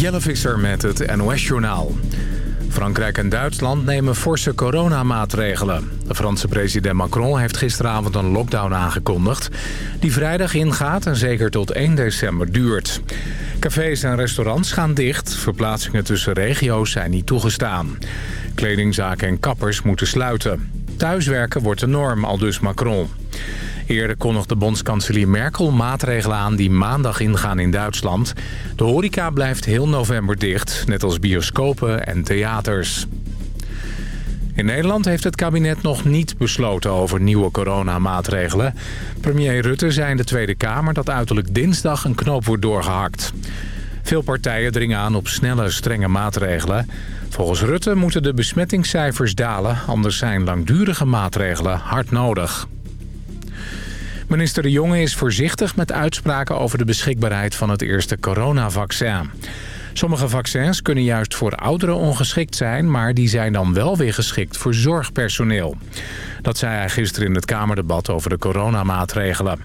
Jelle Visser met het NOS-journaal. Frankrijk en Duitsland nemen forse coronamaatregelen. De Franse president Macron heeft gisteravond een lockdown aangekondigd... die vrijdag ingaat en zeker tot 1 december duurt. Cafés en restaurants gaan dicht. Verplaatsingen tussen regio's zijn niet toegestaan. Kledingzaken en kappers moeten sluiten. Thuiswerken wordt de norm, al dus Macron. Eerder kondigde bondskanselier Merkel maatregelen aan die maandag ingaan in Duitsland. De horeca blijft heel november dicht, net als bioscopen en theaters. In Nederland heeft het kabinet nog niet besloten over nieuwe coronamaatregelen. Premier Rutte zei in de Tweede Kamer dat uiterlijk dinsdag een knoop wordt doorgehakt. Veel partijen dringen aan op snelle, strenge maatregelen. Volgens Rutte moeten de besmettingscijfers dalen, anders zijn langdurige maatregelen hard nodig. Minister De Jonge is voorzichtig met uitspraken over de beschikbaarheid van het eerste coronavaccin. Sommige vaccins kunnen juist voor ouderen ongeschikt zijn... maar die zijn dan wel weer geschikt voor zorgpersoneel. Dat zei hij gisteren in het Kamerdebat over de coronamaatregelen.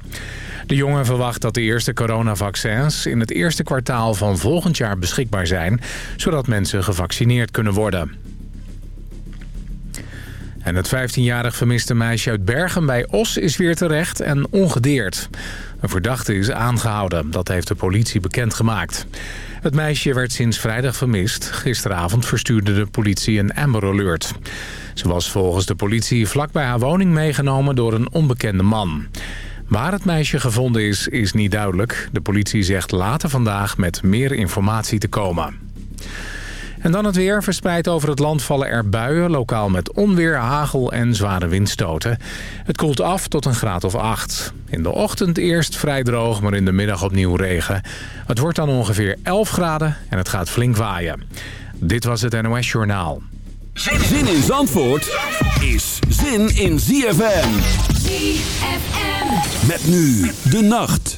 De jongen verwacht dat de eerste coronavaccins in het eerste kwartaal van volgend jaar beschikbaar zijn... zodat mensen gevaccineerd kunnen worden. En het 15-jarig vermiste meisje uit Bergen bij Os is weer terecht en ongedeerd. Een verdachte is aangehouden, dat heeft de politie bekendgemaakt. Het meisje werd sinds vrijdag vermist. Gisteravond verstuurde de politie een Amber Alert. Ze was volgens de politie vlak bij haar woning meegenomen door een onbekende man. Waar het meisje gevonden is, is niet duidelijk. De politie zegt later vandaag met meer informatie te komen. En dan het weer. Verspreid over het land vallen er buien. Lokaal met onweer, hagel en zware windstoten. Het koelt af tot een graad of 8. In de ochtend eerst vrij droog, maar in de middag opnieuw regen. Het wordt dan ongeveer 11 graden en het gaat flink waaien. Dit was het NOS Journaal. Zin in Zandvoort is zin in ZFM. ZFM. Met nu de nacht.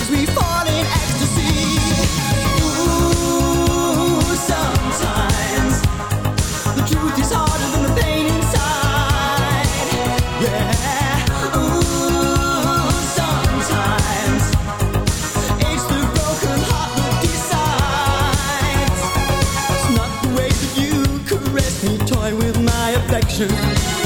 affection.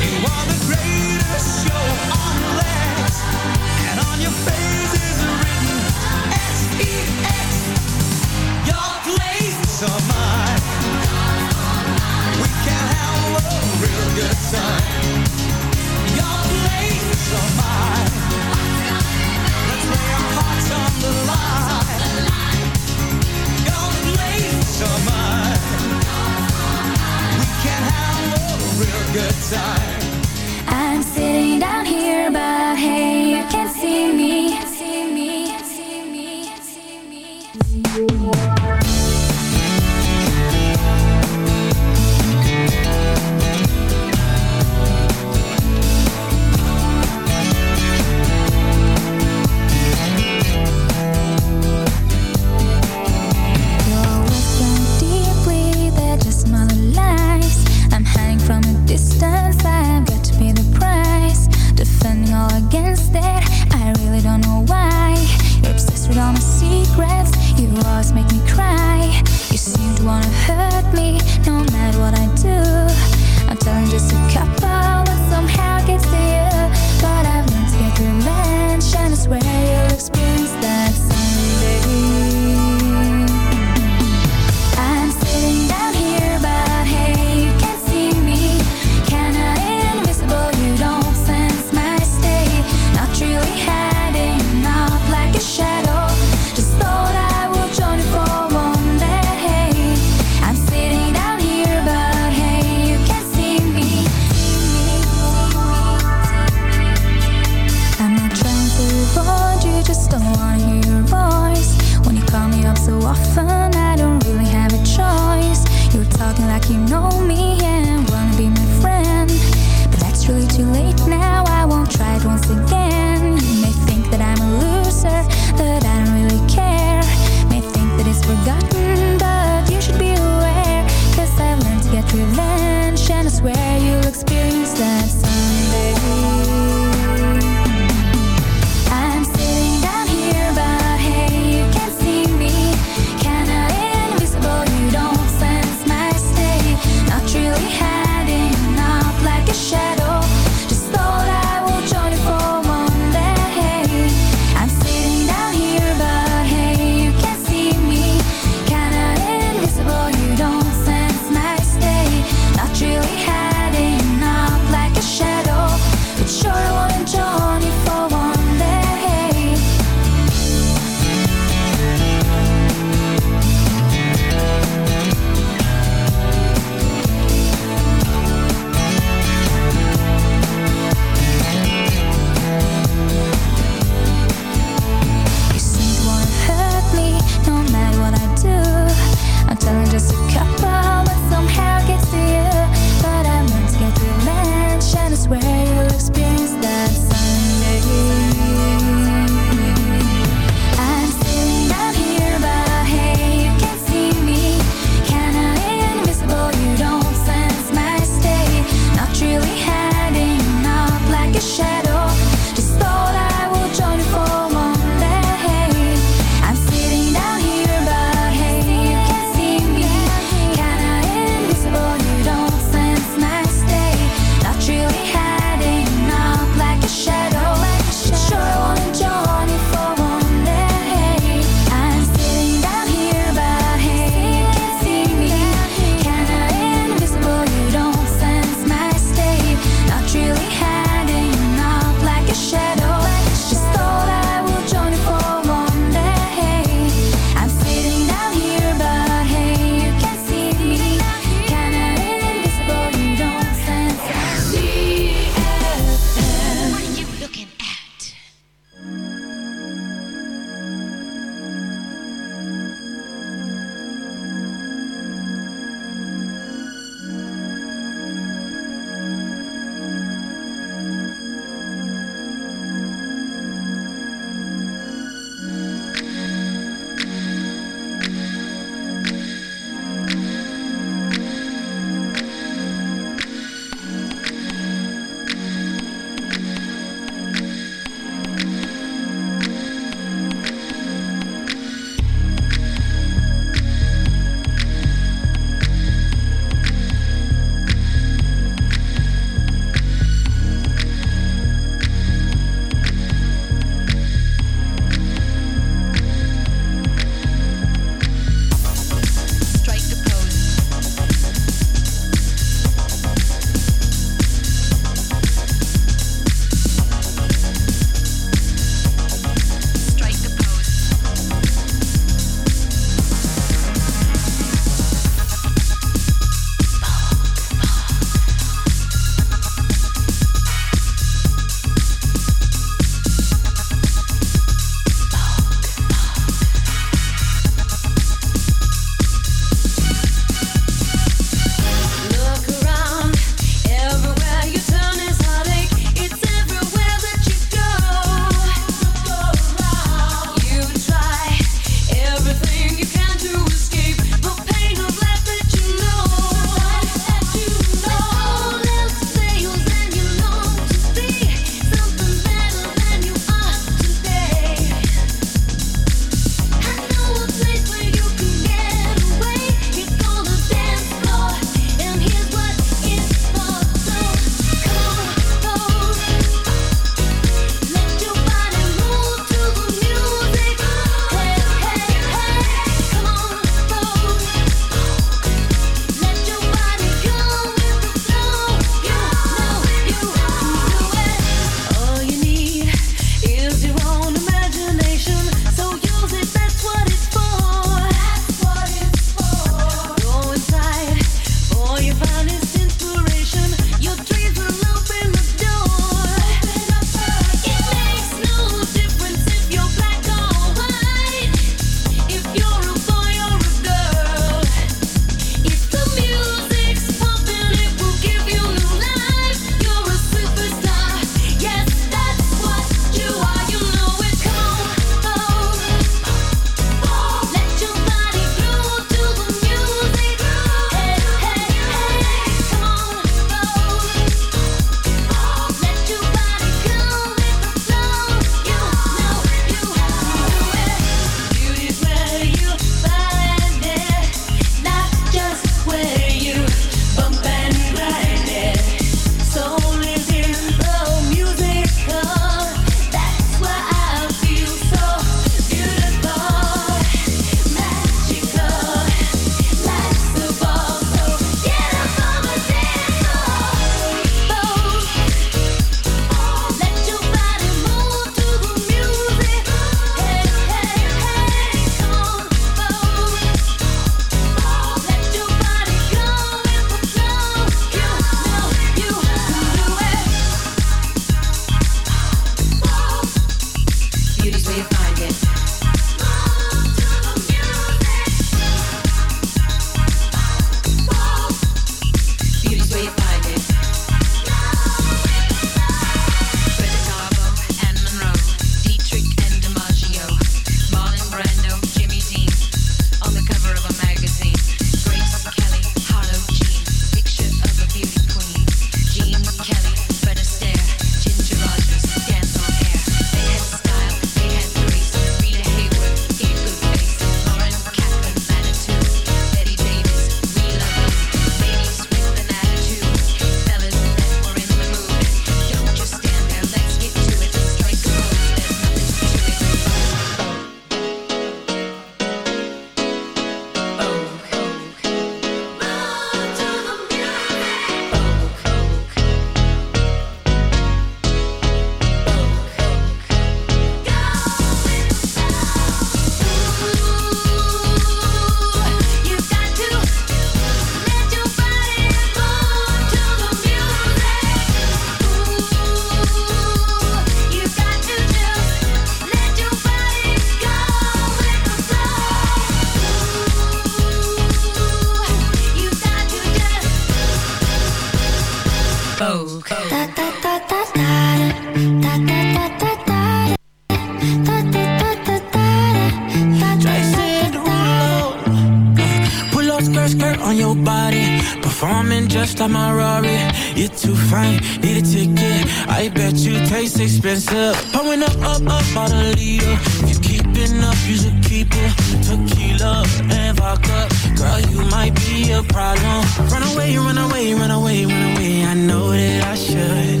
I bet you taste expensive. Pouring up, up, up, on a leader. You keeping up, you should keep it. Tequila and vodka. Girl, you might be a problem. Run away, run away, run away, run away. I know that I should.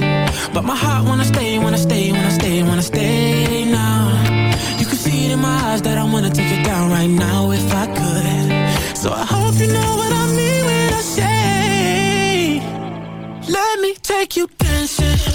But my heart wanna stay, wanna stay, wanna stay, wanna stay now. You can see it in my eyes that I wanna take it down right now if I could. So I hope you know what I mean when I say, let me take you dancing.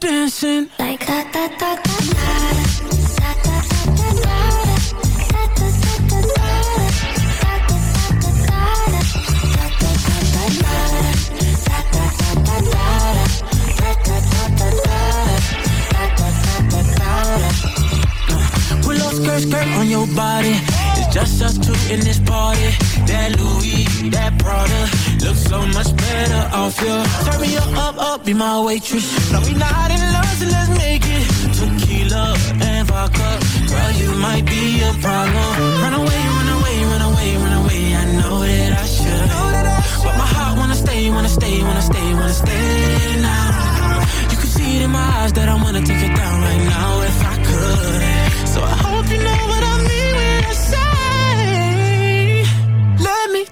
dancing like da da da da da Skirt, skirt on your body It's just us two in this party that Louis, that Prada, looks so much better off you. Turn me up, up, up, be my waitress. No, we not in love, so let's make it. Tequila and vodka, girl, you might be a problem. Run away, run away, run away, run away. I know that I should, but my heart wanna stay, wanna stay, wanna stay, wanna stay now. You can see it in my eyes that I wanna take it down right now if I could. So I hope you know what I mean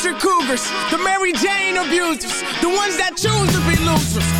future cougars, the Mary Jane abusers, the ones that choose to be losers.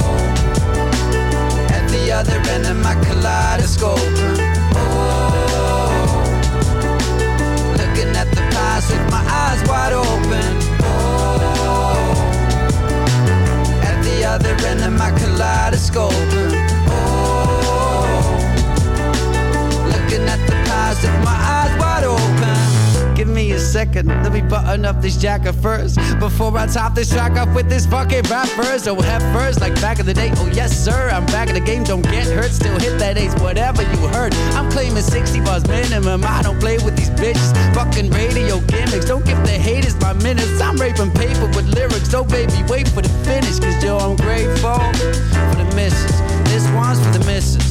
other end of my kaleidoscope. Button up this jacket first Before I top this track off with this fucking rap first Oh, head first, like back in the day. Oh, yes, sir, I'm back in the game, don't get hurt Still hit that ace, whatever you heard. I'm claiming 60 bars minimum. I don't play with these bitches. Fucking radio gimmicks. Don't give the haters my minutes. I'm raping paper with lyrics. Oh, baby, wait for the finish Cause, yo, I'm grateful for the misses This one's for the misses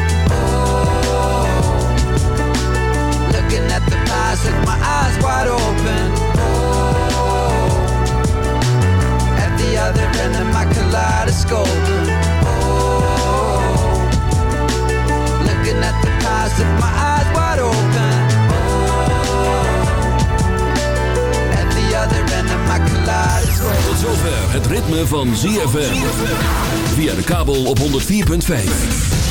At the past with my eyes wide open. Oh, at the other end of my kaleidoscope. Oh, looking at the past my eyes wide open. Oh, at the other end of my kaleidoscope. Tot zover het ritme van ZFM. Via de kabel op 104.5.